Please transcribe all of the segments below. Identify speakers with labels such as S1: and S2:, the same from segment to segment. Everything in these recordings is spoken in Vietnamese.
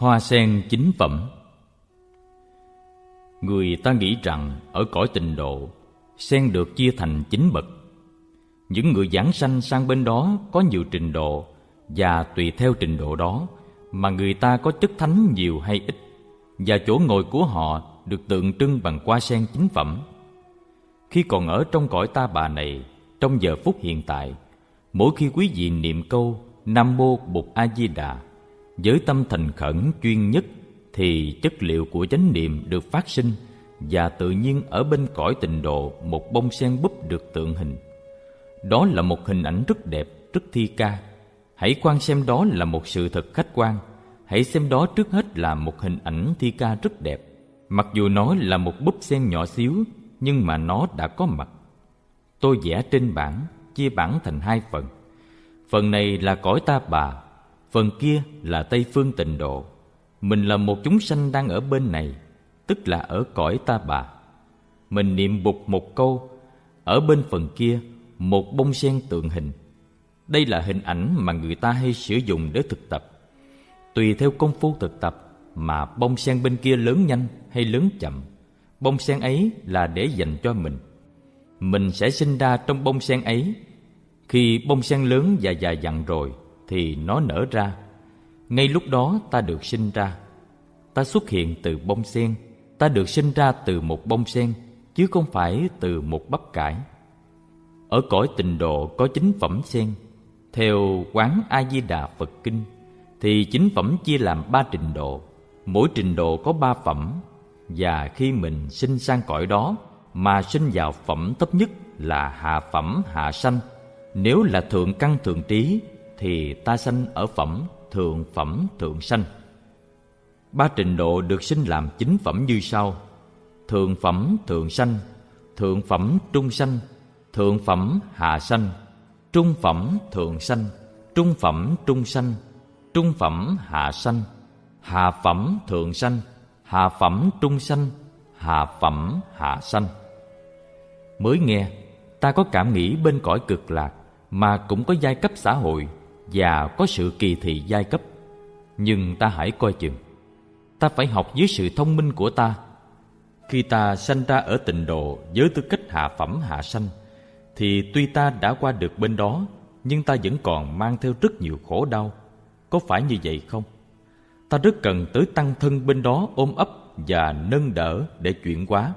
S1: Hoa sen chính phẩm. Người ta nghĩ rằng ở cõi tình độ, Sen được chia thành chín bậc. Những người giảng sanh sang bên đó có nhiều trình độ Và tùy theo trình độ đó Mà người ta có chức thánh nhiều hay ít, Và chỗ ngồi của họ được tượng trưng bằng hoa sen chính phẩm. Khi còn ở trong cõi ta bà này, Trong giờ phút hiện tại, Mỗi khi quý vị niệm câu Nam Mô Bụt A Di Đà với tâm thành khẩn chuyên nhất thì chất liệu của chánh niệm được phát sinh và tự nhiên ở bên cõi tịnh độ một bông sen búp được tượng hình. Đó là một hình ảnh rất đẹp, rất thi ca. Hãy quan xem đó là một sự thật khách quan. Hãy xem đó trước hết là một hình ảnh thi ca rất đẹp. Mặc dù nó là một búp sen nhỏ xíu, nhưng mà nó đã có mặt. Tôi vẽ trên bảng, chia bảng thành hai phần. Phần này là cõi ta bà, phần kia là Tây phương tịnh độ. Mình là một chúng sanh đang ở bên này, tức là ở cõi ta bà. Mình niệm bục một câu, ở bên phần kia một bông sen tượng hình. Đây là hình ảnh mà người ta hay sử dụng để thực tập. Tùy theo công phu thực tập mà bông sen bên kia lớn nhanh hay lớn chậm. Bông sen ấy là để dành cho mình. Mình sẽ sinh ra trong bông sen ấy. Khi bông sen lớn và già dặn rồi thì nó nở ra. Ngay lúc đó ta được sinh ra. Ta xuất hiện từ bông sen, ta được sinh ra từ một bông sen, chứ không phải từ một bắp cải. Ở cõi tịnh độ có chính phẩm sen. Theo quán A Di Đà Phật kinh thì chính phẩm chia làm ba trình độ. Mỗi trình độ có ba phẩm và khi mình sinh sang cõi đó mà sinh vào phẩm thấp nhất là hạ phẩm hạ sanh. Nếu là thượng căn thượng trí thì ta sanh ở phẩm thượng phẩm thượng sanh. Ba trình độ được sinh làm chính phẩm như sau: thượng phẩm thượng sanh, thượng phẩm trung sanh, thượng phẩm hạ sanh, trung phẩm thượng sanh, trung phẩm trung sanh, trung phẩm hạ sanh, hạ phẩm thượng sanh, hạ phẩm trung sanh, hạ phẩm hạ sanh. Mới nghe, ta có cảm nghĩ bên cõi cực lạc mà cũng có giai cấp xã hội và có sự kỳ thị giai cấp. Nhưng ta hãy coi chừng, ta phải học dưới sự thông minh của ta. Khi ta sanh ra ở tịnh độ, với tư cách hạ phẩm hạ sanh, thì tuy ta đã qua được bên đó, nhưng ta vẫn còn mang theo rất nhiều khổ đau. Có phải như vậy không? Ta rất cần tới tăng thân bên đó ôm ấp và nâng đỡ để chuyển hóa.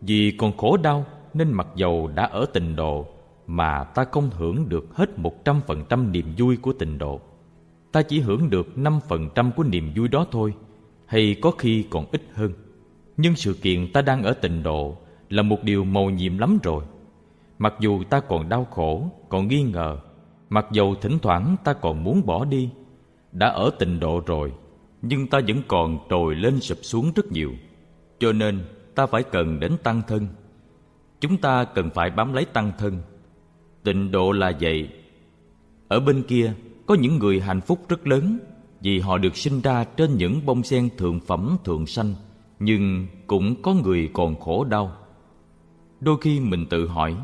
S1: Vì còn khổ đau, nên mặc dầu đã ở tịnh độ mà ta không hưởng được hết một trăm phần trăm niềm vui của tình độ. Ta chỉ hưởng được năm phần trăm của niềm vui đó thôi, hay có khi còn ít hơn. Nhưng sự kiện ta đang ở tình độ là một điều mầu nhiệm lắm rồi. Mặc dù ta còn đau khổ, còn nghi ngờ, mặc dầu thỉnh thoảng ta còn muốn bỏ đi, đã ở tình độ rồi, nhưng ta vẫn còn trồi lên sụp xuống rất nhiều. Cho nên ta phải cần đến tăng thân. Chúng ta cần phải bám lấy tăng thân Tịnh độ là vậy. Ở bên kia, có những người hạnh phúc rất lớn Vì họ được sinh ra trên những bông sen thượng phẩm, thượng sanh, Nhưng cũng có người còn khổ đau. Đôi khi mình tự hỏi,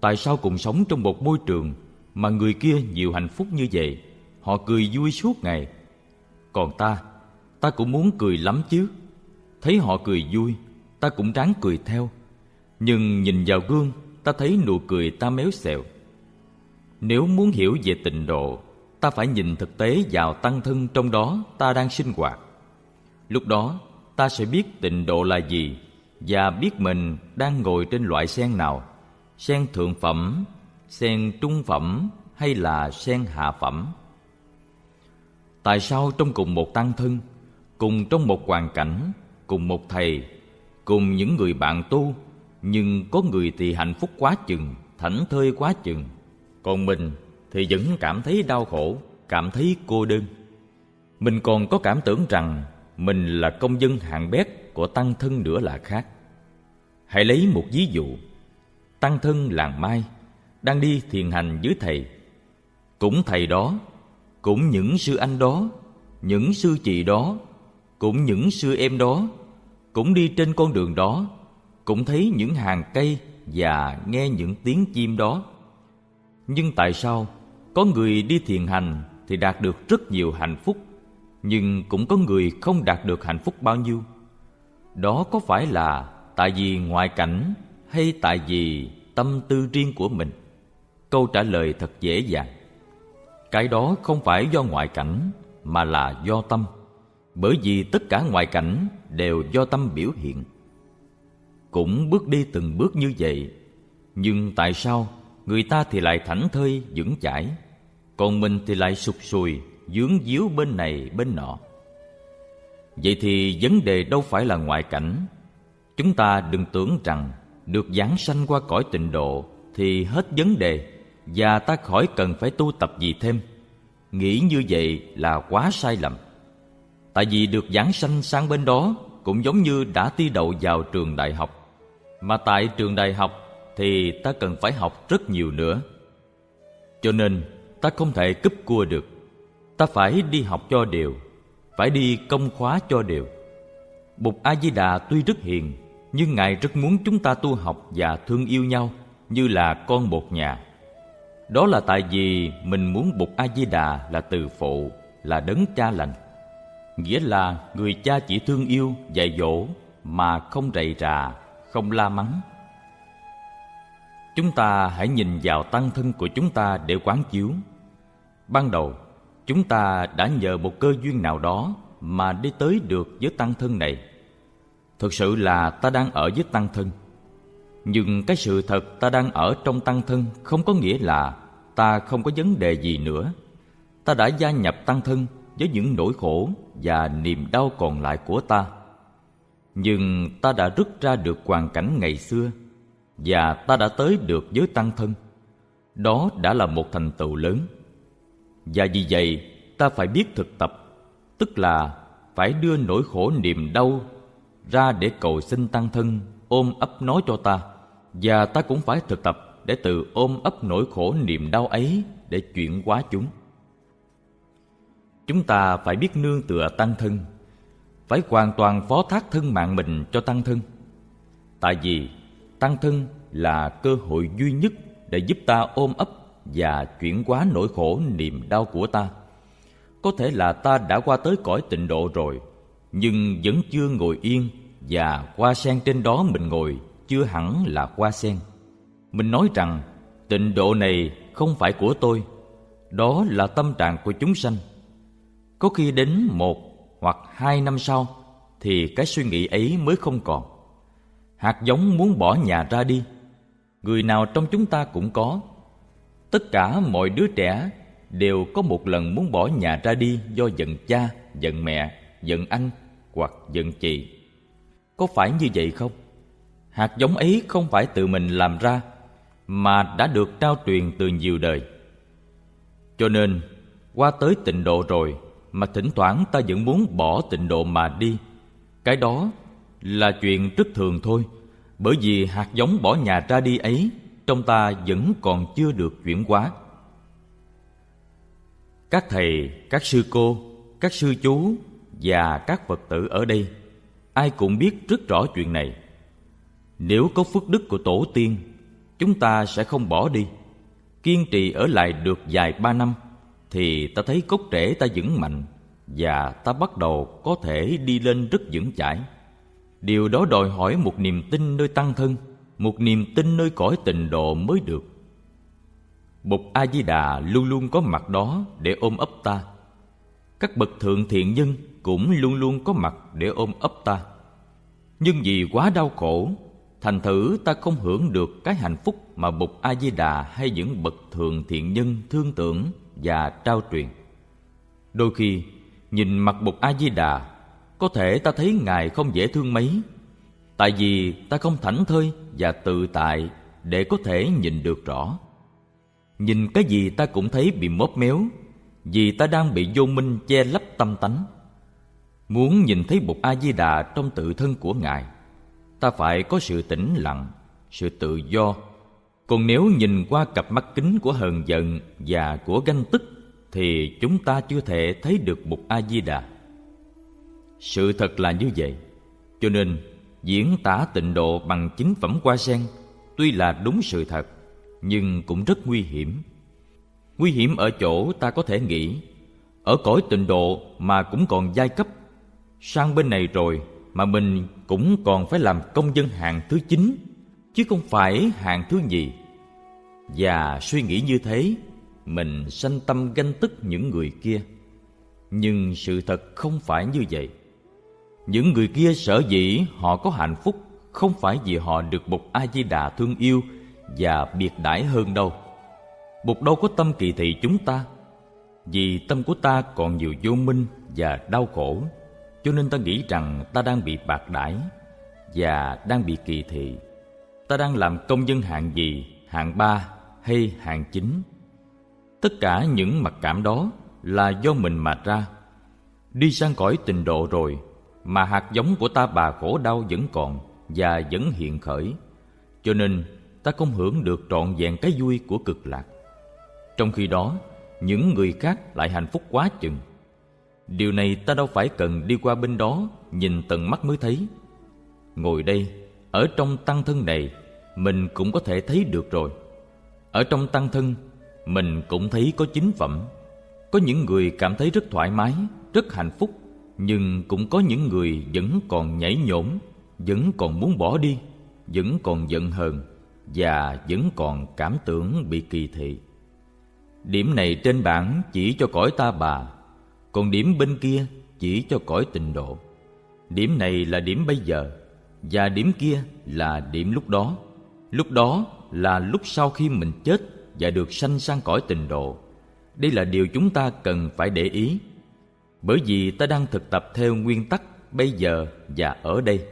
S1: Tại sao cùng sống trong một môi trường Mà người kia nhiều hạnh phúc như vậy? Họ cười vui suốt ngày. Còn ta Ta cũng muốn cười lắm chứ. Thấy họ cười vui, Ta cũng ráng cười theo. Nhưng nhìn vào gương ta thấy nụ cười ta méo xẹo. Nếu muốn hiểu về tịnh độ, ta phải nhìn thực tế vào tăng thân trong đó ta đang sinh hoạt. Lúc đó, ta sẽ biết tịnh độ là gì và biết mình đang ngồi trên loại sen nào, sen thượng phẩm, sen trung phẩm hay là sen hạ phẩm. Tại sao trong cùng một tăng thân, cùng trong một hoàn cảnh, cùng một thầy, cùng những người bạn tu nhưng có người thì hạnh phúc quá chừng, thảnh thơi quá chừng. Còn mình thì vẫn cảm thấy đau khổ, cảm thấy cô đơn. Mình còn có cảm tưởng rằng mình là công dân hạng bét của tăng thân nữa là khác. Hãy lấy một ví dụ. Tăng thân làng mai đang đi thiền hành với thầy. Cũng thầy đó, cũng những sư anh đó, những sư chị đó, cũng những sư em đó, cũng đi trên con đường đó cũng thấy những hàng cây và nghe những tiếng chim đó. Nhưng tại sao có người đi thiền hành thì đạt được rất nhiều hạnh phúc, nhưng cũng có người không đạt được hạnh phúc bao nhiêu? Đó có phải là tại vì ngoại cảnh hay tại vì tâm tư riêng của mình? Câu trả lời thật dễ dàng. Cái đó không phải do ngoại cảnh mà là do tâm. Bởi vì tất cả ngoại cảnh đều do tâm biểu hiện cũng bước đi từng bước như vậy. Nhưng tại sao người ta thì lại thảnh thơi, vững chãi? Còn mình thì lại sụt sùi, dướng díu bên này, bên nọ. Vậy thì vấn đề đâu phải là ngoại cảnh. Chúng ta đừng tưởng rằng được giáng sanh qua cõi tịnh độ thì hết vấn đề và ta khỏi cần phải tu tập gì thêm. Nghĩ như vậy là quá sai lầm. Tại vì được giảng sanh sang bên đó cũng giống như đã thi đậu vào trường đại học mà tại trường đại học thì ta cần phải học rất nhiều nữa. Cho nên ta không thể cúp cua được. Ta phải đi học cho đều, phải đi công khóa cho đều. Bụt a di đà tuy rất hiền, nhưng ngài rất muốn chúng ta tu học và thương yêu nhau như là con một nhà. Đó là tại vì mình muốn bụt a di đà là từ phụ, là đấng cha lành. Nghĩa là người cha chỉ thương yêu, dạy dỗ mà không rầy rà không la mắng. Chúng ta hãy nhìn vào tăng thân của chúng ta để quán chiếu. Ban đầu, chúng ta đã nhờ một cơ duyên nào đó mà đi tới được với tăng thân này. Thực sự là ta đang ở với tăng thân. Nhưng cái sự thật ta đang ở trong tăng thân không có nghĩa là ta không có vấn đề gì nữa. Ta đã gia nhập tăng thân với những nỗi khổ và niềm đau còn lại của ta nhưng ta đã rút ra được hoàn cảnh ngày xưa, và ta đã tới được với tăng thân. Đó đã là một thành tựu lớn. Và vì vậy, ta phải biết thực tập, tức là phải đưa nỗi khổ niềm đau ra để cầu xin tăng thân, ôm ấp nói cho ta. Và ta cũng phải thực tập để tự ôm ấp nỗi khổ niềm đau ấy để chuyển hóa chúng. Chúng ta phải biết nương tựa tăng thân phải hoàn toàn phó thác thân mạng mình cho tăng thân. Tại vì tăng thân là cơ hội duy nhất để giúp ta ôm ấp và chuyển hóa nỗi khổ niềm đau của ta. Có thể là ta đã qua tới cõi tịnh độ rồi, nhưng vẫn chưa ngồi yên và hoa sen trên đó mình ngồi, chưa hẳn là hoa sen. Mình nói rằng, tịnh độ này không phải của tôi, đó là tâm trạng của chúng sanh. Có khi đến một hoặc hai năm sau, thì cái suy nghĩ ấy mới không còn. Hạt giống muốn bỏ nhà ra đi, người nào trong chúng ta cũng có. Tất cả mọi đứa trẻ đều có một lần muốn bỏ nhà ra đi do giận cha, giận mẹ, giận anh hoặc giận chị. Có phải như vậy không? Hạt giống ấy không phải tự mình làm ra, mà đã được trao truyền từ nhiều đời. Cho nên, qua tới tịnh độ rồi mà thỉnh thoảng ta vẫn muốn bỏ tịnh độ mà đi. Cái đó là chuyện rất thường thôi, bởi vì hạt giống bỏ nhà ra đi ấy, trong ta vẫn còn chưa được chuyển hóa. Các thầy, các sư cô, các sư chú và các phật tử ở đây, ai cũng biết rất rõ chuyện này. Nếu có phước đức của tổ tiên, chúng ta sẽ không bỏ đi. Kiên trì ở lại được vài ba năm thì ta thấy cốt rễ ta vững mạnh và ta bắt đầu có thể đi lên rất vững chãi. Điều đó đòi hỏi một niềm tin nơi tăng thân, một niềm tin nơi cõi tịnh độ mới được. Bụt a di đà luôn luôn có mặt đó để ôm ấp ta. Các bậc thượng thiện nhân cũng luôn luôn có mặt để ôm ấp ta. Nhưng vì quá đau khổ, thành thử ta không hưởng được cái hạnh phúc mà bụt a di đà hay những bậc thượng thiện nhân thương tưởng và trao truyền. Đôi khi, nhìn mặt bụt a di đà có thể ta thấy ngài không dễ thương mấy, tại vì ta không thảnh thơi và tự tại để có thể nhìn được rõ. Nhìn cái gì ta cũng thấy bị móp méo, vì ta đang bị vô minh che lấp tâm tánh. Muốn nhìn thấy bụt a di đà trong tự thân của ngài, ta phải có sự tĩnh lặng, sự tự do còn nếu nhìn qua cặp mắt kính của hờn giận và của ganh tức, thì chúng ta chưa thể thấy được một a di đà sự thật là như vậy. Cho nên, diễn tả tịnh độ bằng chính phẩm hoa sen tuy là đúng sự thật, nhưng cũng rất nguy hiểm. Nguy hiểm ở chỗ ta có thể nghĩ, ở cõi tịnh độ mà cũng còn giai cấp, sang bên này rồi mà mình cũng còn phải làm công dân hạng thứ chín chứ không phải hạng thứ nhì. Và suy nghĩ như thế, mình sanh tâm ganh tức những người kia. Nhưng sự thật không phải như vậy. Những người kia sở dĩ họ có hạnh phúc không phải vì họ được bục a di đà thương yêu và biệt đãi hơn đâu. Bụt đâu có tâm kỳ thị chúng ta? Vì tâm của ta còn nhiều vô minh và đau khổ, cho nên ta nghĩ rằng ta đang bị bạc đãi và đang bị kỳ thị ta đang làm công dân hạng gì, hạng ba hay hạng chín? Tất cả những mặc cảm đó là do mình mà ra. Đi sang cõi tình độ rồi, mà hạt giống của ta bà khổ đau vẫn còn và vẫn hiện khởi. Cho nên, ta không hưởng được trọn vẹn cái vui của cực lạc. Trong khi đó, những người khác lại hạnh phúc quá chừng. Điều này ta đâu phải cần đi qua bên đó nhìn tận mắt mới thấy. Ngồi đây ở trong tăng thân này, mình cũng có thể thấy được rồi. Ở trong tăng thân, mình cũng thấy có chính phẩm. Có những người cảm thấy rất thoải mái, rất hạnh phúc, nhưng cũng có những người vẫn còn nhảy nhổm, vẫn còn muốn bỏ đi, vẫn còn giận hờn và vẫn còn cảm tưởng bị kỳ thị. Điểm này trên bảng chỉ cho cõi ta bà, còn điểm bên kia chỉ cho cõi tình độ. Điểm này là điểm bây giờ và điểm kia là điểm lúc đó. Lúc đó là lúc sau khi mình chết và được sanh sang cõi tình độ. Đây là điều chúng ta cần phải để ý. Bởi vì ta đang thực tập theo nguyên tắc bây giờ và ở đây.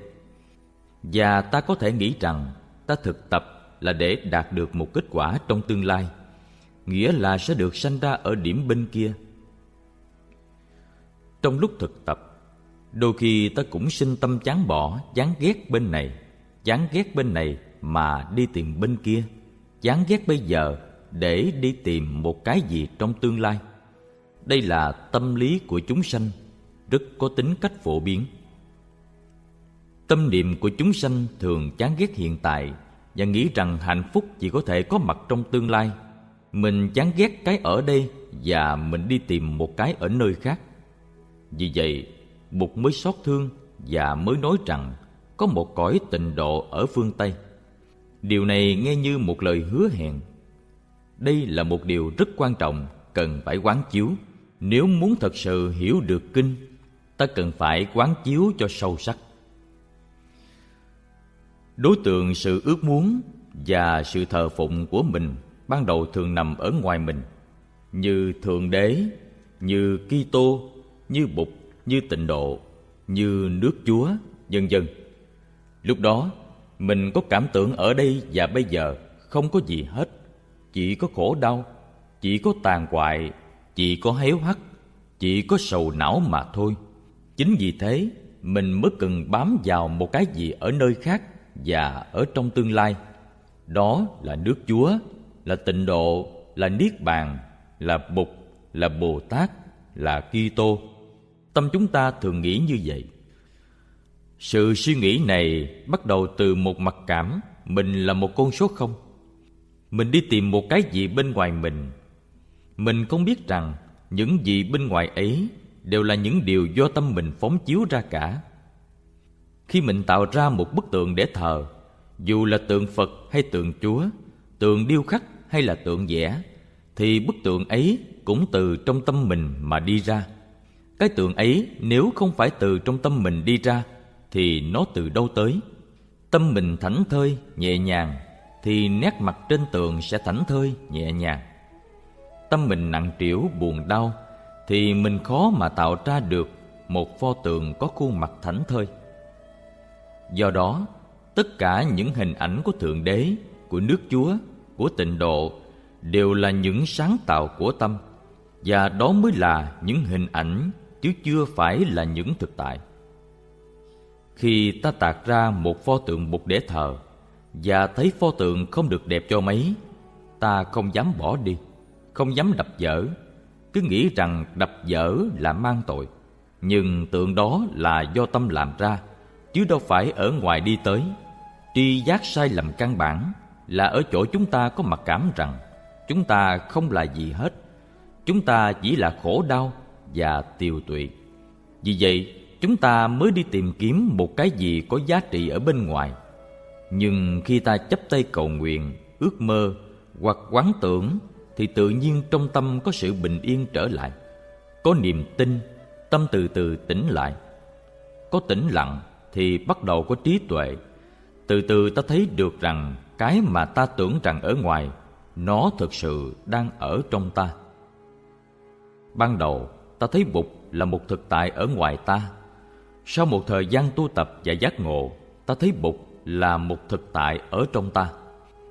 S1: Và ta có thể nghĩ rằng ta thực tập là để đạt được một kết quả trong tương lai. Nghĩa là sẽ được sanh ra ở điểm bên kia. Trong lúc thực tập đôi khi ta cũng sinh tâm chán bỏ, chán ghét bên này, chán ghét bên này mà đi tìm bên kia, chán ghét bây giờ để đi tìm một cái gì trong tương lai. Đây là tâm lý của chúng sanh, rất có tính cách phổ biến. Tâm niệm của chúng sanh thường chán ghét hiện tại và nghĩ rằng hạnh phúc chỉ có thể có mặt trong tương lai. Mình chán ghét cái ở đây và mình đi tìm một cái ở nơi khác. Vì vậy bụt mới xót thương và mới nói rằng có một cõi tịnh độ ở phương tây. Điều này nghe như một lời hứa hẹn. Đây là một điều rất quan trọng, cần phải quán chiếu. Nếu muốn thật sự hiểu được kinh, ta cần phải quán chiếu cho sâu sắc. Đối tượng sự ước muốn và sự thờ phụng của mình ban đầu thường nằm ở ngoài mình, như thượng đế, như kitô, như bụt như tịnh độ, như nước chúa, vân vân. Lúc đó, mình có cảm tưởng ở đây và bây giờ không có gì hết. Chỉ có khổ đau, chỉ có tàn hoại, chỉ có héo hắt, chỉ có sầu não mà thôi. Chính vì thế, mình mới cần bám vào một cái gì ở nơi khác và ở trong tương lai. Đó là nước chúa, là tịnh độ, là niết bàn, là bụt, là bồ tát, là kitô tâm chúng ta thường nghĩ như vậy. Sự suy nghĩ này bắt đầu từ một mặc cảm, mình là một con số không. Mình đi tìm một cái gì bên ngoài mình. Mình không biết rằng những gì bên ngoài ấy đều là những điều do tâm mình phóng chiếu ra cả. Khi mình tạo ra một bức tượng để thờ, dù là tượng phật hay tượng chúa, tượng điêu khắc hay là tượng vẽ, thì bức tượng ấy cũng từ trong tâm mình mà đi ra cái tượng ấy nếu không phải từ trong tâm mình đi ra, thì nó từ đâu tới? Tâm mình thảnh thơi, nhẹ nhàng, thì nét mặt trên tường sẽ thảnh thơi, nhẹ nhàng. Tâm mình nặng trĩu, buồn đau, thì mình khó mà tạo ra được một pho tượng có khuôn mặt thảnh thơi. Do đó, tất cả những hình ảnh của thượng đế, của nước chúa, của tịnh độ đều là những sáng tạo của tâm, và đó mới là những hình ảnh chứ chưa phải là những thực tại. Khi ta tạc ra một pho tượng bụt để thờ và thấy pho tượng không được đẹp cho mấy, ta không dám bỏ đi, không dám đập dở cứ nghĩ rằng đập dở là mang tội, nhưng tượng đó là do tâm làm ra, chứ đâu phải ở ngoài đi tới. Tri giác sai lầm căn bản là ở chỗ chúng ta có mặc cảm rằng chúng ta không là gì hết. Chúng ta chỉ là khổ đau và tiêu tụy. Vì vậy, chúng ta mới đi tìm kiếm một cái gì có giá trị ở bên ngoài. Nhưng khi ta chấp tay cầu nguyện, ước mơ hoặc quán tưởng thì tự nhiên trong tâm có sự bình yên trở lại. Có niềm tin, tâm từ từ tỉnh lại. Có tĩnh lặng thì bắt đầu có trí tuệ. Từ từ ta thấy được rằng cái mà ta tưởng rằng ở ngoài nó thực sự đang ở trong ta ban đầu ta thấy bụt là một thực tại ở ngoài ta. Sau một thời gian tu tập và giác ngộ, ta thấy bụt là một thực tại ở trong ta.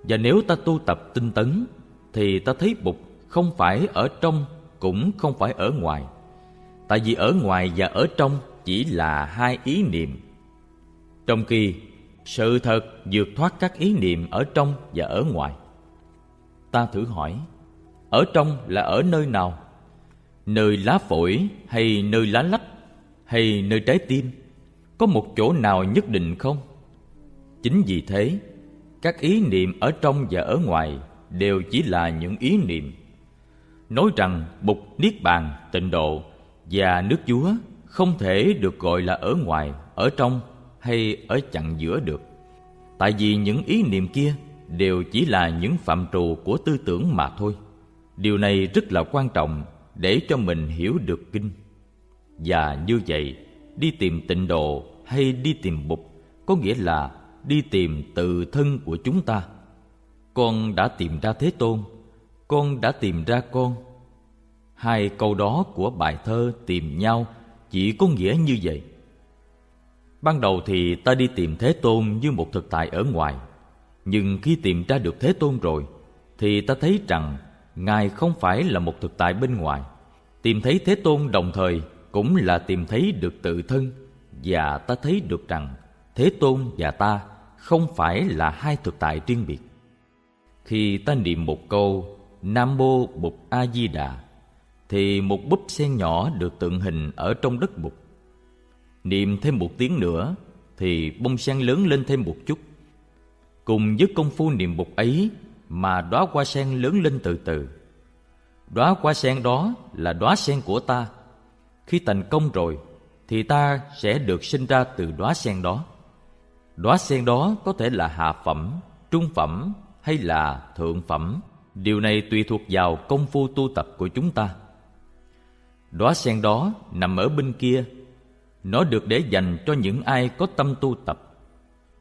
S1: Và nếu ta tu tập tinh tấn, thì ta thấy bụt không phải ở trong cũng không phải ở ngoài. Tại vì ở ngoài và ở trong chỉ là hai ý niệm. Trong khi sự thật vượt thoát các ý niệm ở trong và ở ngoài. Ta thử hỏi, ở trong là ở nơi nào? Nơi lá phổi hay nơi lá lách hay nơi trái tim, có một chỗ nào nhất định không? Chính vì thế, các ý niệm ở trong và ở ngoài đều chỉ là những ý niệm. Nói rằng bục niết bàn, tịnh độ và nước chúa không thể được gọi là ở ngoài, ở trong hay ở chặn giữa được. Tại vì những ý niệm kia đều chỉ là những phạm trù của tư tưởng mà thôi. Điều này rất là quan trọng để cho mình hiểu được kinh. Và như vậy, đi tìm tịnh độ hay đi tìm bụt có nghĩa là đi tìm tự thân của chúng ta. Con đã tìm ra thế tôn, con đã tìm ra con. Hai câu đó của bài thơ tìm nhau chỉ có nghĩa như vậy. Ban đầu thì ta đi tìm thế tôn như một thực tại ở ngoài, nhưng khi tìm ra được thế tôn rồi, thì ta thấy rằng ngài không phải là một thực tại bên ngoài. Tìm thấy thế tôn đồng thời cũng là tìm thấy được tự thân và ta thấy được rằng thế tôn và ta không phải là hai thực tại riêng biệt. Khi ta niệm một câu nam mô bụt a di đà, thì một búp sen nhỏ được tượng hình ở trong đất bụt niệm thêm một tiếng nữa, thì bông sen lớn lên thêm một chút. Cùng với công phu niệm bụt ấy mà đóa hoa sen lớn lên từ từ. Đóa hoa sen đó là đóa sen của ta. Khi thành công rồi, thì ta sẽ được sinh ra từ đóa sen đó. Đóa sen đó có thể là hạ phẩm, trung phẩm hay là thượng phẩm. Điều này tùy thuộc vào công phu tu tập của chúng ta. Đóa sen đó nằm ở bên kia. Nó được để dành cho những ai có tâm tu tập.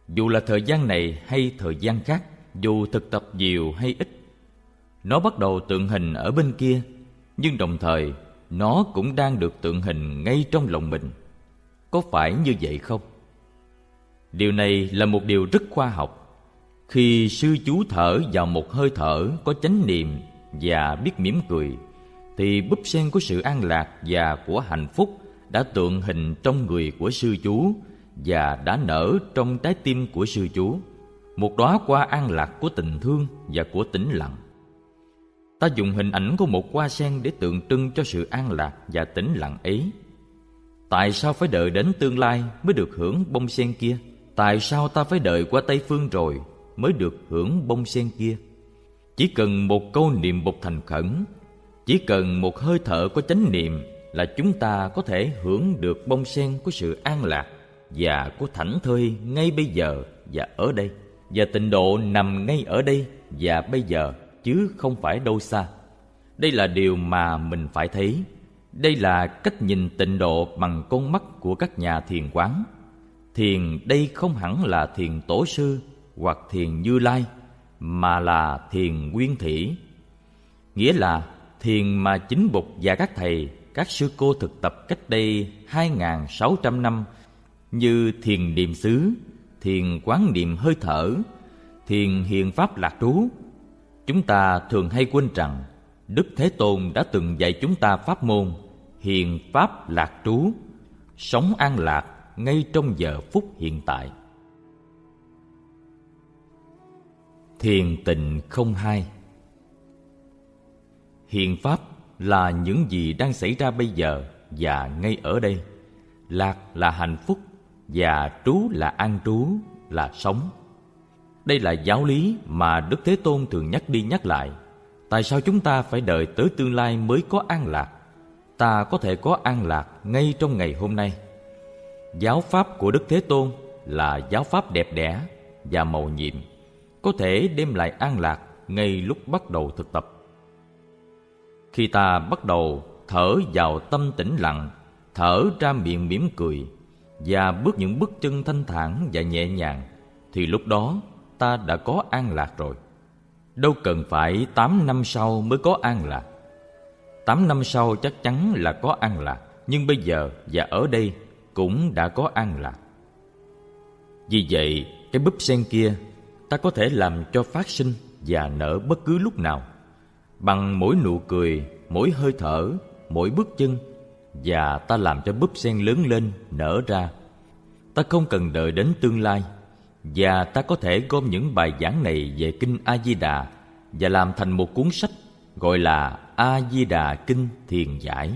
S1: Dù là thời gian này hay thời gian khác dù thực tập nhiều hay ít, nó bắt đầu tượng hình ở bên kia, nhưng đồng thời, nó cũng đang được tượng hình ngay trong lòng mình. Có phải như vậy không? Điều này là một điều rất khoa học. Khi sư chú thở vào một hơi thở có chánh niệm và biết mỉm cười, thì búp sen của sự an lạc và của hạnh phúc đã tượng hình trong người của sư chú và đã nở trong trái tim của sư chú một đóa hoa an lạc của tình thương và của tĩnh lặng. Ta dùng hình ảnh của một hoa sen để tượng trưng cho sự an lạc và tĩnh lặng ấy. Tại sao phải đợi đến tương lai mới được hưởng bông sen kia? Tại sao ta phải đợi qua tây phương rồi mới được hưởng bông sen kia? Chỉ cần một câu niệm bục thành khẩn, chỉ cần một hơi thở có chánh niệm là chúng ta có thể hưởng được bông sen của sự an lạc và của thảnh thơi ngay bây giờ và ở đây và tịnh độ nằm ngay ở đây và bây giờ chứ không phải đâu xa. Đây là điều mà mình phải thấy. Đây là cách nhìn tịnh độ bằng con mắt của các nhà thiền quán. Thiền đây không hẳn là thiền tổ sư hoặc thiền như lai mà là thiền nguyên thủy. Nghĩa là thiền mà chính bục và các thầy các sư cô thực tập cách đây 2.600 năm như thiền niệm xứ, thiền quán niệm hơi thở, thiền hiện pháp lạc trú. Chúng ta thường hay quên rằng Đức Thế Tôn đã từng dạy chúng ta pháp môn hiền pháp lạc trú, sống an lạc ngay trong giờ phút hiện tại. Thiền tịnh không hai Hiền pháp là những gì đang xảy ra bây giờ và ngay ở đây. Lạc là hạnh phúc và trú là an trú, là sống. Đây là giáo lý mà Đức Thế Tôn thường nhắc đi nhắc lại. Tại sao chúng ta phải đợi tới tương lai mới có an lạc? ta có thể có an lạc ngay trong ngày hôm nay giáo pháp của đức thế tôn là giáo pháp đẹp đẽ và màu nhiệm có thể đem lại an lạc ngay lúc bắt đầu thực tập khi ta bắt đầu thở vào tâm tĩnh lặng thở ra miệng mỉm cười và bước những bước chân thanh thản và nhẹ nhàng, thì lúc đó ta đã có an lạc rồi. Đâu cần phải tám năm sau mới có an lạc. Tám năm sau chắc chắn là có an lạc, nhưng bây giờ và ở đây cũng đã có an lạc. Vì vậy, cái búp sen kia ta có thể làm cho phát sinh và nở bất cứ lúc nào, bằng mỗi nụ cười, mỗi hơi thở, mỗi bước chân và ta làm cho búp sen lớn lên, nở ra. Ta không cần đợi đến tương lai, và ta có thể gom những bài giảng này về kinh a di đà và làm thành một cuốn sách gọi là a di đà kinh thiền giải.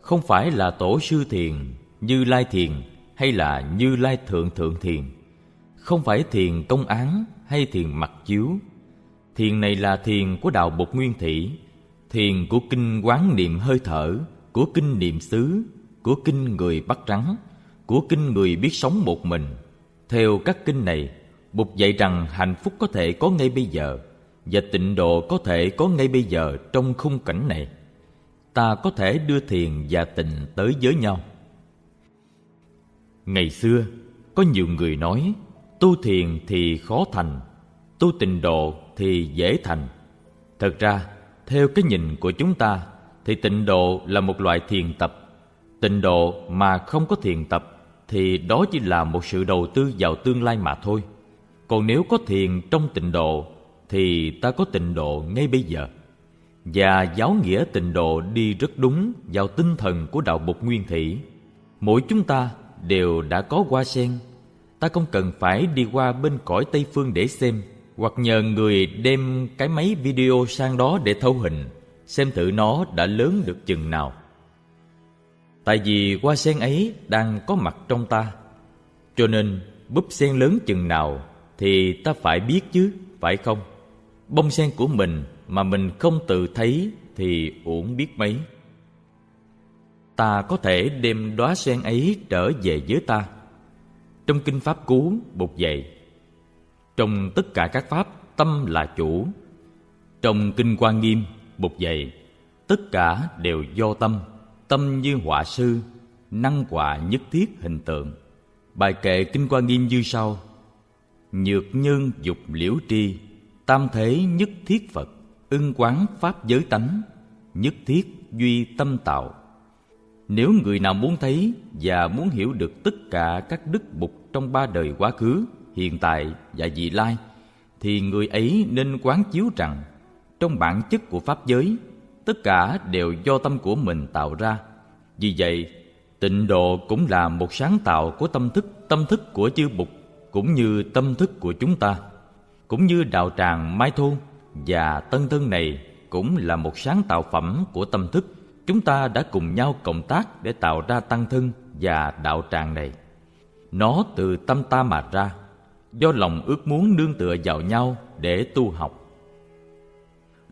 S1: Không phải là tổ sư thiền, như lai thiền hay là như lai thượng thượng thiền. Không phải thiền công án hay thiền mặt chiếu. Thiền này là thiền của đạo bột nguyên thủy thiền của kinh quán niệm hơi thở, của kinh niệm xứ, của kinh người bắt rắn, của kinh người biết sống một mình. Theo các kinh này, bụt dạy rằng hạnh phúc có thể có ngay bây giờ và tịnh độ có thể có ngay bây giờ trong khung cảnh này. Ta có thể đưa thiền và tịnh tới với nhau. Ngày xưa, có nhiều người nói, tu thiền thì khó thành, tu tịnh độ thì dễ thành. Thật ra theo cái nhìn của chúng ta, thì tịnh độ là một loại thiền tập. Tịnh độ mà không có thiền tập, thì đó chỉ là một sự đầu tư vào tương lai mà thôi. Còn nếu có thiền trong tịnh độ, thì ta có tịnh độ ngay bây giờ. Và giáo nghĩa tịnh độ đi rất đúng vào tinh thần của đạo bục nguyên thủy. Mỗi chúng ta đều đã có hoa sen. Ta không cần phải đi qua bên cõi tây phương để xem hoặc nhờ người đem cái máy video sang đó để thấu hình, xem thử nó đã lớn được chừng nào. Tại vì hoa sen ấy đang có mặt trong ta, cho nên búp sen lớn chừng nào thì ta phải biết chứ, phải không? Bông sen của mình mà mình không tự thấy thì uổng biết mấy. Ta có thể đem đóa sen ấy trở về với ta. Trong kinh pháp cú bục dạy trong tất cả các pháp, tâm là chủ. Trong kinh quan nghiêm bục dạy, tất cả đều do tâm tâm như họa sư, năng quả nhất thiết hình tượng. Bài kệ kinh quan nghiêm như sau. Nhược nhân dục liễu tri, tam thế nhất thiết phật, ưng quán pháp giới tánh, nhất thiết duy tâm tạo. Nếu người nào muốn thấy và muốn hiểu được tất cả các đức bục trong ba đời quá khứ hiện tại và vị lai, thì người ấy nên quán chiếu rằng trong bản chất của pháp giới, tất cả đều do tâm của mình tạo ra. Vì vậy, tịnh độ cũng là một sáng tạo của tâm thức tâm thức của chư bục cũng như tâm thức của chúng ta. Cũng như đạo tràng mai thôn và tân thân này cũng là một sáng tạo phẩm của tâm thức, chúng ta đã cùng nhau cộng tác để tạo ra tăng thân và đạo tràng này. Nó từ tâm ta mà ra do lòng ước muốn nương tựa vào nhau để tu học.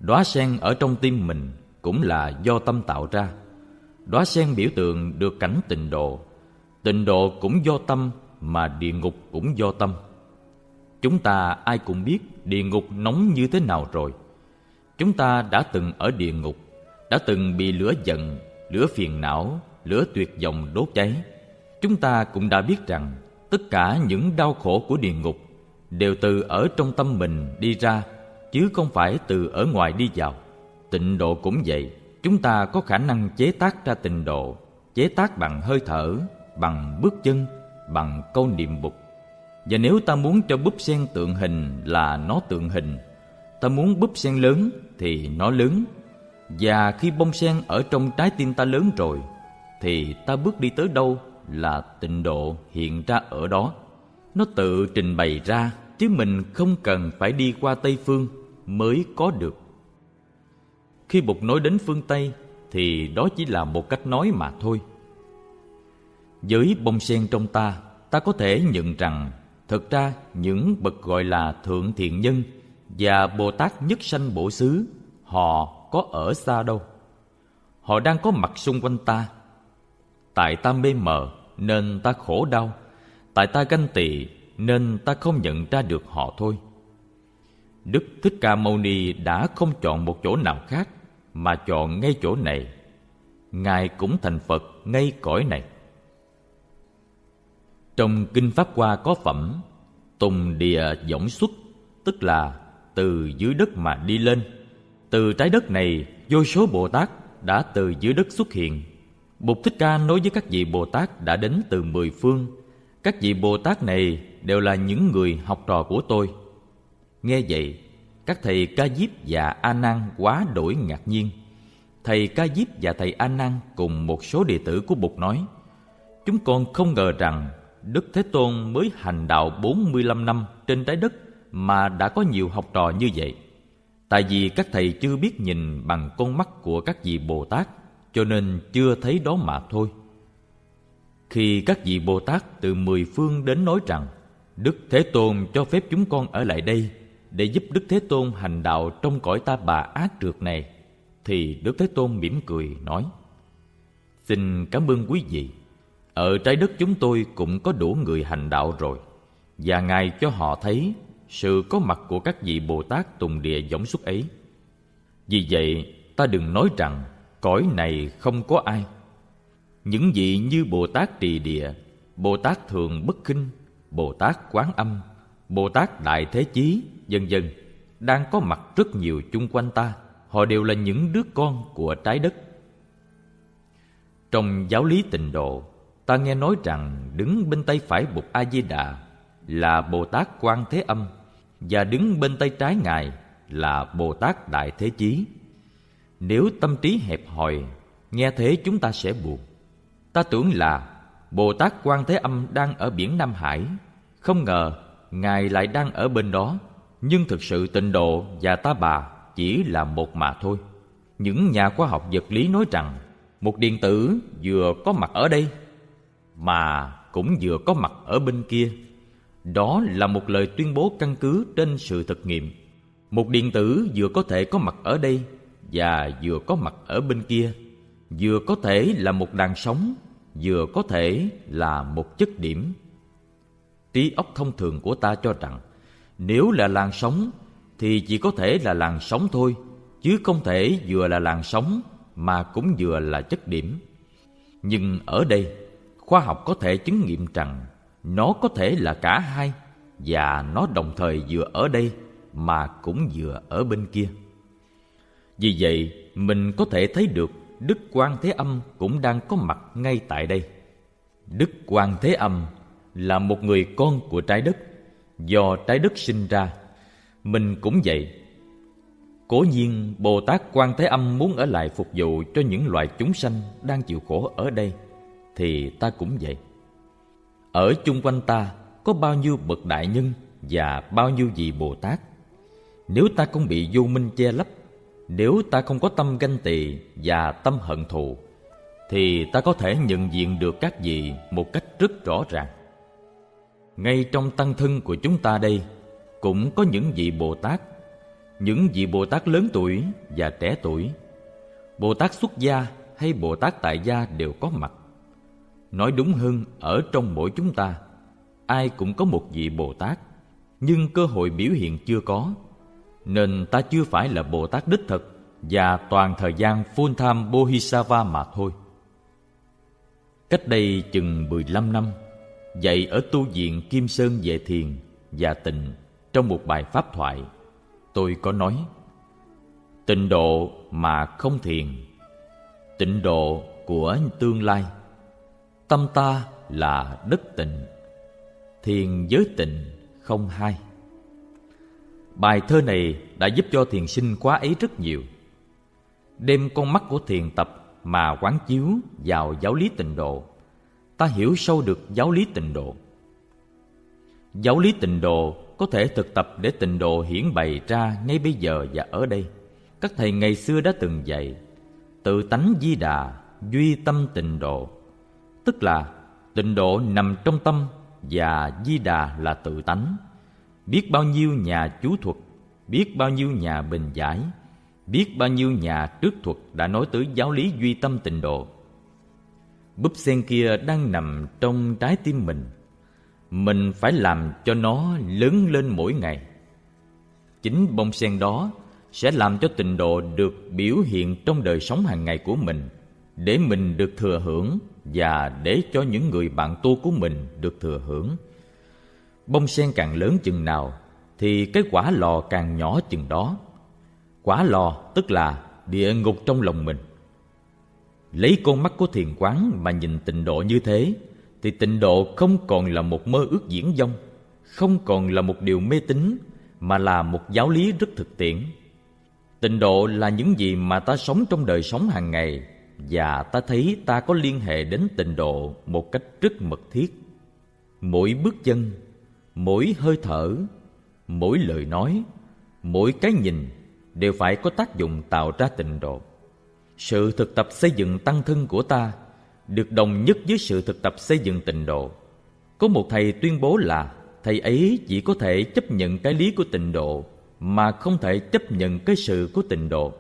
S1: Đóa sen ở trong tim mình cũng là do tâm tạo ra. Đóa sen biểu tượng được cảnh tịnh độ. Tịnh độ cũng do tâm, mà địa ngục cũng do tâm. Chúng ta ai cũng biết địa ngục nóng như thế nào rồi. Chúng ta đã từng ở địa ngục, đã từng bị lửa giận, lửa phiền não, lửa tuyệt vọng đốt cháy. Chúng ta cũng đã biết rằng tất cả những đau khổ của địa ngục đều từ ở trong tâm mình đi ra, chứ không phải từ ở ngoài đi vào. Tịnh độ cũng vậy, chúng ta có khả năng chế tác ra tịnh độ, chế tác bằng hơi thở, bằng bước chân, bằng câu niệm bục. Và nếu ta muốn cho búp sen tượng hình là nó tượng hình, ta muốn búp sen lớn thì nó lớn. Và khi bông sen ở trong trái tim ta lớn rồi, thì ta bước đi tới đâu? Là tịnh độ hiện ra ở đó. Nó tự trình bày ra chứ mình không cần phải đi qua tây phương mới có được. Khi bục nói đến phương tây thì đó chỉ là một cách nói mà thôi. Với bông sen trong ta ta có thể nhận rằng thực ra những bậc gọi là thượng thiện nhân và bồ tát nhất sanh bổ xứ, họ có ở xa đâu. Họ đang có mặt xung quanh ta tại ta mê mờ, nên ta khổ đau. Tại ta ganh tị, nên ta không nhận ra được họ thôi. Đức thích ca mâu ni đã không chọn một chỗ nào khác, mà chọn ngay chỗ này. Ngài cũng thành phật ngay cõi này. Trong kinh pháp hoa có phẩm tùng địa võng xuất, tức là từ dưới đất mà đi lên. Từ trái đất này, vô số bồ tát đã từ dưới đất xuất hiện bụt thích ca nói với các vị bồ tát đã đến từ mười phương. Các vị bồ tát này đều là những người học trò của tôi. Nghe vậy, các thầy ca diếp và a nan quá đổi ngạc nhiên. Thầy ca diếp và thầy a nan cùng một số đệ tử của bụt nói, chúng con không ngờ rằng đức thế tôn mới hành đạo 45 năm trên trái đất mà đã có nhiều học trò như vậy. Tại vì các thầy chưa biết nhìn bằng con mắt của các vị bồ tát cho nên chưa thấy đó mà thôi. Khi các vị bồ tát từ mười phương đến nói rằng, đức thế tôn cho phép chúng con ở lại đây để giúp đức thế tôn hành đạo trong cõi ta bà ác trượt này, thì đức thế tôn mỉm cười, nói, xin cảm ơn quý vị. Ở trái đất chúng tôi cũng có đủ người hành đạo rồi, và ngài cho họ thấy sự có mặt của các vị bồ tát tùng địa giống xuất ấy. Vì vậy, ta đừng nói rằng cõi này không có ai. Những vị như bồ tát trì địa, bồ tát thường bất khinh, bồ tát quán âm, bồ tát đại thế chí, vân vân, đang có mặt rất nhiều chung quanh ta, họ đều là những đứa con của trái đất. Trong giáo lý tịnh độ, ta nghe nói rằng đứng bên tay phải bụt a di đà là bồ tát quan thế âm và đứng bên tay trái ngài là bồ tát đại thế chí nếu tâm trí hẹp hòi, nghe thế chúng ta sẽ buồn. Ta tưởng là bồ tát quan thế âm đang ở biển nam hải. Không ngờ ngài lại đang ở bên đó. Nhưng thực sự tịnh độ và ta bà chỉ là một mà thôi. Những nhà khoa học vật lý nói rằng một điện tử vừa có mặt ở đây mà cũng vừa có mặt ở bên kia. Đó là một lời tuyên bố căn cứ trên sự thực nghiệm. Một điện tử vừa có thể có mặt ở đây và vừa có mặt ở bên kia, vừa có thể là một đàn sóng, vừa có thể là một chất điểm. Trí óc thông thường của ta cho rằng, nếu là làn sóng, thì chỉ có thể là làn sóng thôi, chứ không thể vừa là làn sóng mà cũng vừa là chất điểm. Nhưng ở đây, khoa học có thể chứng nghiệm rằng nó có thể là cả hai, và nó đồng thời vừa ở đây mà cũng vừa ở bên kia vì vậy, mình có thể thấy được đức quan thế âm cũng đang có mặt ngay tại đây. Đức quan thế âm là một người con của trái đất. Do trái đất sinh ra, mình cũng vậy. Cố nhiên bồ tát quan thế âm muốn ở lại phục vụ cho những loài chúng sanh đang chịu khổ ở đây, thì ta cũng vậy. Ở chung quanh ta có bao nhiêu bậc đại nhân và bao nhiêu vị bồ tát nếu ta không bị vô minh che lấp nếu ta không có tâm ganh tị và tâm hận thù, thì ta có thể nhận diện được các gì một cách rất rõ ràng. Ngay trong tăng thân của chúng ta đây, cũng có những vị bồ tát, những vị bồ tát lớn tuổi và trẻ tuổi. Bồ tát xuất gia hay bồ tát tại gia đều có mặt. Nói đúng hơn, ở trong mỗi chúng ta, ai cũng có một vị bồ tát, nhưng cơ hội biểu hiện chưa có nên ta chưa phải là bồ tát đích thực và toàn thời gian full time bodhisattva mà thôi. Cách đây chừng 15 năm, dạy ở tu viện kim sơn về thiền và tịnh trong một bài pháp thoại, tôi có nói, tịnh độ mà không thiền, tịnh độ của tương lai, tâm ta là đất tịnh, thiền giới tịnh không hai bài thơ này đã giúp cho thiền sinh quá ấy rất nhiều. Đem con mắt của thiền tập mà quán chiếu vào giáo lý tịnh độ. Ta hiểu sâu được giáo lý tịnh độ. Giáo lý tịnh độ có thể thực tập để tịnh độ hiển bày ra ngay bây giờ và ở đây. Các thầy ngày xưa đã từng dạy, tự tánh di đà, duy tâm tịnh độ. Tức là tịnh độ nằm trong tâm và di đà là tự tánh biết bao nhiêu nhà chú thuật, biết bao nhiêu nhà bình giải, biết bao nhiêu nhà trước thuật đã nói tới giáo lý duy tâm tịnh độ. Búp sen kia đang nằm trong trái tim mình. Mình phải làm cho nó lớn lên mỗi ngày. Chính bông sen đó sẽ làm cho tịnh độ được biểu hiện trong đời sống hàng ngày của mình, để mình được thừa hưởng và để cho những người bạn tu của mình được thừa hưởng bông sen càng lớn chừng nào thì cái quả lò càng nhỏ chừng đó. Quả lò tức là địa ngục trong lòng mình. Lấy con mắt của thiền quán mà nhìn tịnh độ như thế thì tịnh độ không còn là một mơ ước diễn dông, không còn là một điều mê tín, mà là một giáo lý rất thực tiễn. Tịnh độ là những gì mà ta sống trong đời sống hàng ngày và ta thấy ta có liên hệ đến tịnh độ một cách rất mật thiết. Mỗi bước chân mỗi hơi thở, mỗi lời nói, mỗi cái nhìn đều phải có tác dụng tạo ra tịnh độ. Sự thực tập xây dựng tăng thân của ta được đồng nhất với sự thực tập xây dựng tịnh độ. Có một thầy tuyên bố là thầy ấy chỉ có thể chấp nhận cái lý của tịnh độ mà không thể chấp nhận cái sự của tịnh độ.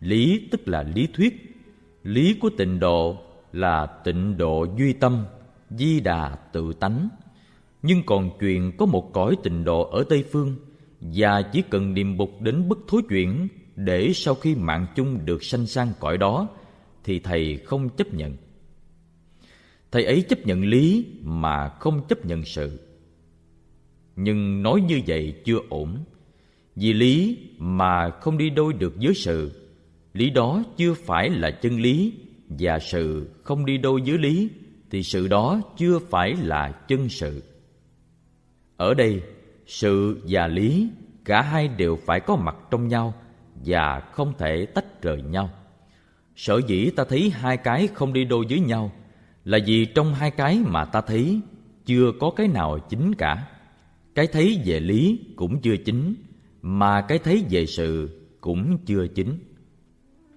S1: Lý tức là lý thuyết, lý của tịnh độ là tịnh độ duy tâm, di đà tự tánh nhưng còn chuyện có một cõi tịnh độ ở tây phương, và chỉ cần niềm bục đến bất thối chuyển để sau khi mạng chung được sanh sang cõi đó, thì thầy không chấp nhận. Thầy ấy chấp nhận lý mà không chấp nhận sự. Nhưng nói như vậy chưa ổn, vì lý mà không đi đôi được với sự. Lý đó chưa phải là chân lý, và sự không đi đôi với lý, thì sự đó chưa phải là chân sự ở đây, sự và lý, cả hai đều phải có mặt trong nhau và không thể tách rời nhau. Sở dĩ ta thấy hai cái không đi đôi với nhau là vì trong hai cái mà ta thấy chưa có cái nào chính cả. Cái thấy về lý cũng chưa chính, mà cái thấy về sự cũng chưa chính.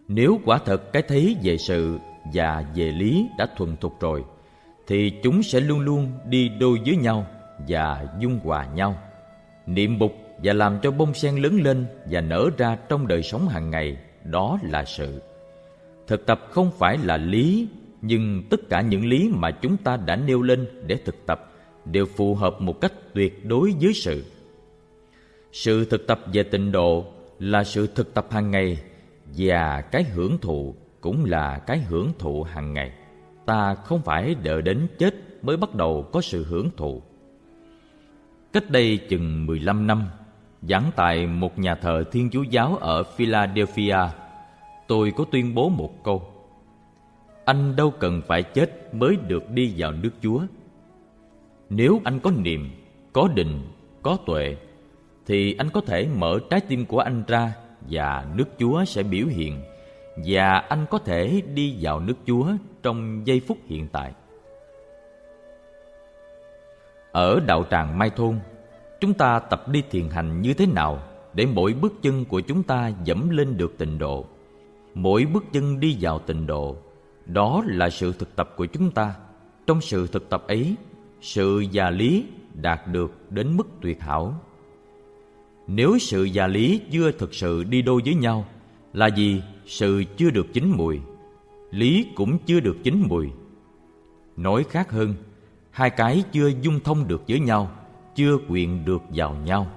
S1: Nếu quả thật cái thấy về sự và về lý đã thuần thục rồi, thì chúng sẽ luôn luôn đi đôi với nhau và dung hòa nhau. Niệm bục và làm cho bông sen lớn lên và nở ra trong đời sống hàng ngày, đó là sự. Thực tập không phải là lý, nhưng tất cả những lý mà chúng ta đã nêu lên để thực tập đều phù hợp một cách tuyệt đối với sự. Sự thực tập về tịnh độ là sự thực tập hàng ngày và cái hưởng thụ cũng là cái hưởng thụ hàng ngày. Ta không phải đợi đến chết mới bắt đầu có sự hưởng thụ cách đây chừng 15 năm giảng tại một nhà thờ Thiên Chúa giáo ở Philadelphia, tôi có tuyên bố một câu: Anh đâu cần phải chết mới được đi vào nước Chúa. Nếu anh có niềm, có định, có tuệ, thì anh có thể mở trái tim của anh ra và nước Chúa sẽ biểu hiện và anh có thể đi vào nước Chúa trong giây phút hiện tại. Ở đạo tràng Mai Thôn, chúng ta tập đi thiền hành như thế nào để mỗi bước chân của chúng ta dẫm lên được tịnh độ? Mỗi bước chân đi vào tịnh độ đó là sự thực tập của chúng ta. Trong sự thực tập ấy sự và lý đạt được đến mức tuyệt hảo. Nếu sự và lý chưa thực sự đi đôi với nhau là vì sự chưa được chín mùi. Lý cũng chưa được chín mùi. Nói khác hơn hai cái chưa dung thông được với nhau chưa quyện được vào nhau.